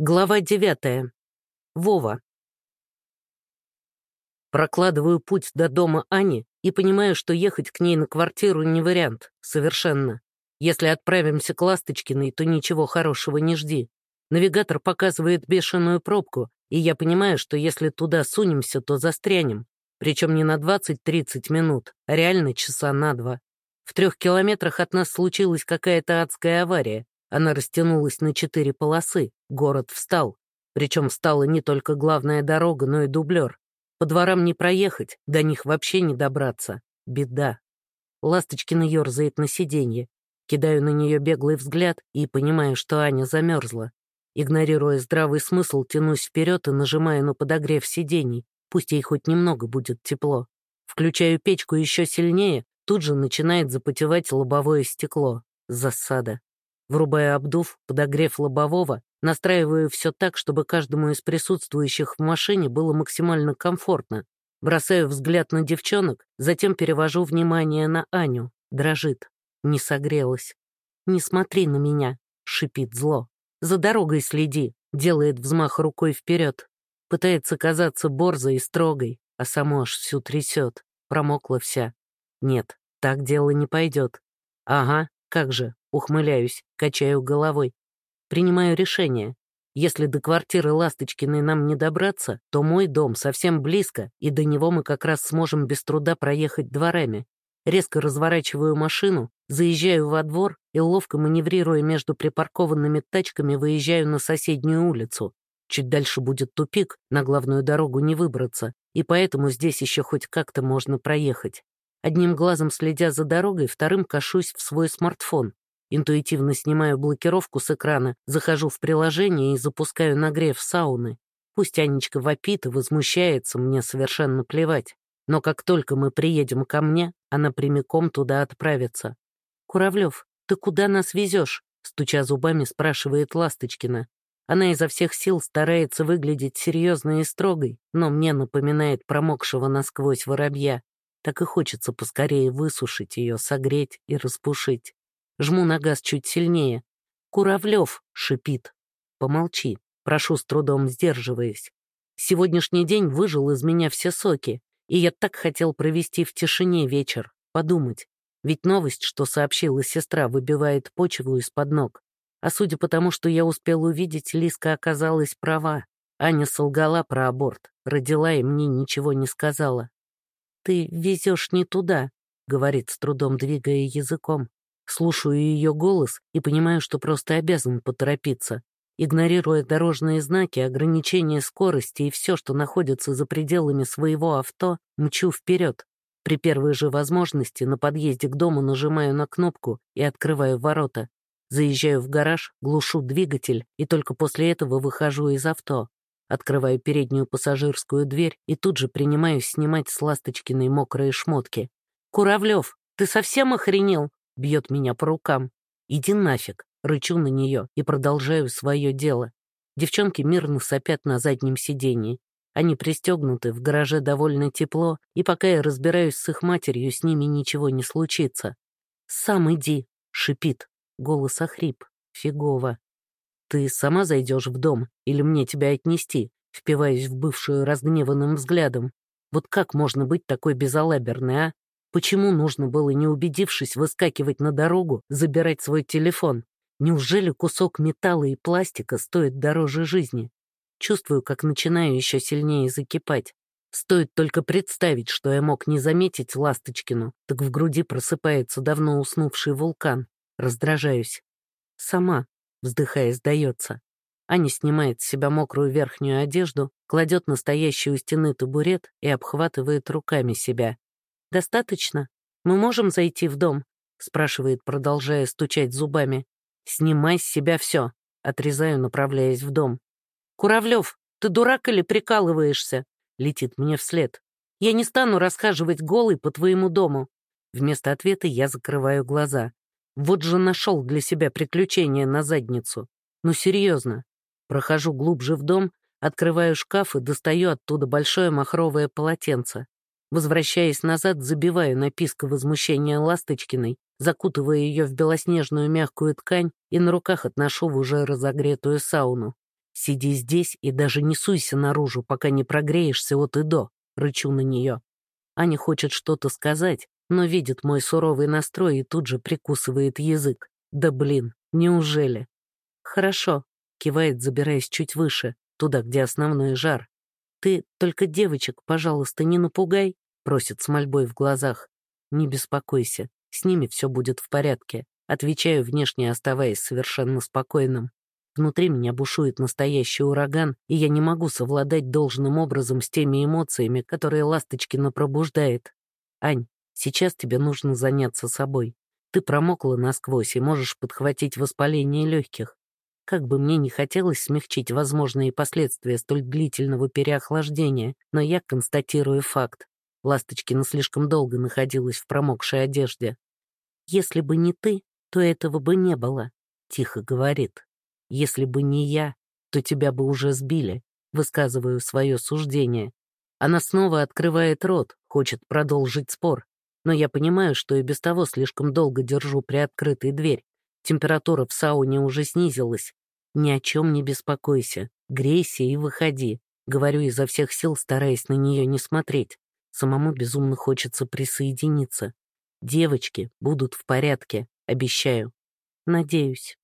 Глава девятая. Вова. Прокладываю путь до дома Ани и понимаю, что ехать к ней на квартиру не вариант, совершенно. Если отправимся к Ласточкиной, то ничего хорошего не жди. Навигатор показывает бешеную пробку, и я понимаю, что если туда сунемся, то застрянем. Причем не на 20-30 минут, а реально часа на два. В трех километрах от нас случилась какая-то адская авария. Она растянулась на четыре полосы, город встал. Причем встала не только главная дорога, но и дублер. По дворам не проехать, до них вообще не добраться. Беда. Ласточкина ерзает на сиденье. Кидаю на нее беглый взгляд и понимаю, что Аня замерзла. Игнорируя здравый смысл, тянусь вперед и нажимаю на подогрев сидений. Пусть ей хоть немного будет тепло. Включаю печку еще сильнее, тут же начинает запотевать лобовое стекло. Засада. Врубая обдув, подогрев лобового, настраиваю все так, чтобы каждому из присутствующих в машине было максимально комфортно. Бросаю взгляд на девчонок, затем перевожу внимание на Аню. Дрожит. Не согрелась. «Не смотри на меня», — шипит зло. «За дорогой следи», — делает взмах рукой вперед. Пытается казаться борзой и строгой, а само аж всю трясет. Промокла вся. Нет, так дело не пойдет. Ага, как же, ухмыляюсь, качаю головой. Принимаю решение. Если до квартиры Ласточкиной нам не добраться, то мой дом совсем близко, и до него мы как раз сможем без труда проехать дворами. Резко разворачиваю машину, заезжаю во двор и, ловко маневрируя между припаркованными тачками, выезжаю на соседнюю улицу. Чуть дальше будет тупик, на главную дорогу не выбраться, и поэтому здесь еще хоть как-то можно проехать. Одним глазом следя за дорогой, вторым кашусь в свой смартфон. Интуитивно снимаю блокировку с экрана, захожу в приложение и запускаю нагрев сауны. Пусть Анечка вопит и возмущается, мне совершенно плевать. Но как только мы приедем ко мне, она прямиком туда отправится. «Куравлев, ты куда нас везешь?» стуча зубами, спрашивает Ласточкина. Она изо всех сил старается выглядеть серьезной и строгой, но мне напоминает промокшего насквозь воробья. Так и хочется поскорее высушить ее, согреть и распушить. Жму на газ чуть сильнее. «Куравлев!» — шипит. «Помолчи», — прошу с трудом сдерживаясь. Сегодняшний день выжил из меня все соки, и я так хотел провести в тишине вечер, подумать. Ведь новость, что сообщила сестра, выбивает почву из-под ног. А судя по тому, что я успел увидеть, Лиска оказалась права. Аня солгала про аборт, родила и мне ничего не сказала. «Ты везешь не туда», — говорит с трудом, двигая языком. Слушаю ее голос и понимаю, что просто обязан поторопиться. Игнорируя дорожные знаки, ограничения скорости и все, что находится за пределами своего авто, мчу вперед. При первой же возможности на подъезде к дому нажимаю на кнопку и открываю ворота. Заезжаю в гараж, глушу двигатель и только после этого выхожу из авто. Открываю переднюю пассажирскую дверь и тут же принимаюсь снимать с Ласточкиной мокрые шмотки. «Куравлев, ты совсем охренел?» — бьет меня по рукам. «Иди нафиг!» — рычу на нее и продолжаю свое дело. Девчонки мирно сопят на заднем сидении. Они пристегнуты, в гараже довольно тепло, и пока я разбираюсь с их матерью, с ними ничего не случится. «Сам иди!» — шипит. Голос охрип. Фигово. «Ты сама зайдешь в дом или мне тебя отнести?» Впиваясь в бывшую разгневанным взглядом. «Вот как можно быть такой безалаберной, а? Почему нужно было, не убедившись, выскакивать на дорогу, забирать свой телефон? Неужели кусок металла и пластика стоит дороже жизни? Чувствую, как начинаю еще сильнее закипать. Стоит только представить, что я мог не заметить Ласточкину, так в груди просыпается давно уснувший вулкан. Раздражаюсь. Сама, вздыхая, сдается. Аня снимает с себя мокрую верхнюю одежду, кладет настоящий у стены табурет и обхватывает руками себя. «Достаточно? Мы можем зайти в дом?» — спрашивает, продолжая стучать зубами. «Снимай с себя все», — отрезаю, направляясь в дом. «Куравлев, ты дурак или прикалываешься?» — летит мне вслед. «Я не стану расхаживать голый по твоему дому». Вместо ответа я закрываю глаза. Вот же нашел для себя приключение на задницу. Ну, серьезно. Прохожу глубже в дом, открываю шкаф и достаю оттуда большое махровое полотенце. Возвращаясь назад, забиваю на писк возмущения Ласточкиной, закутывая ее в белоснежную мягкую ткань и на руках отношу в уже разогретую сауну. Сиди здесь и даже не суйся наружу, пока не прогреешься от и до, рычу на нее. Аня хочет что-то сказать, но видит мой суровый настрой и тут же прикусывает язык. Да блин, неужели? Хорошо, кивает, забираясь чуть выше, туда, где основной жар. Ты только девочек, пожалуйста, не напугай, просит с мольбой в глазах. Не беспокойся, с ними все будет в порядке. Отвечаю внешне, оставаясь совершенно спокойным. Внутри меня бушует настоящий ураган, и я не могу совладать должным образом с теми эмоциями, которые Ласточкина пробуждает. Ань, сейчас тебе нужно заняться собой. Ты промокла насквозь и можешь подхватить воспаление легких. Как бы мне не хотелось смягчить возможные последствия столь длительного переохлаждения, но я констатирую факт. Ласточкина слишком долго находилась в промокшей одежде. «Если бы не ты, то этого бы не было», — тихо говорит. Если бы не я, то тебя бы уже сбили. Высказываю свое суждение. Она снова открывает рот, хочет продолжить спор. Но я понимаю, что и без того слишком долго держу приоткрытой дверь. Температура в сауне уже снизилась. Ни о чем не беспокойся. Грейся и выходи. Говорю изо всех сил, стараясь на нее не смотреть. Самому безумно хочется присоединиться. Девочки будут в порядке, обещаю. Надеюсь.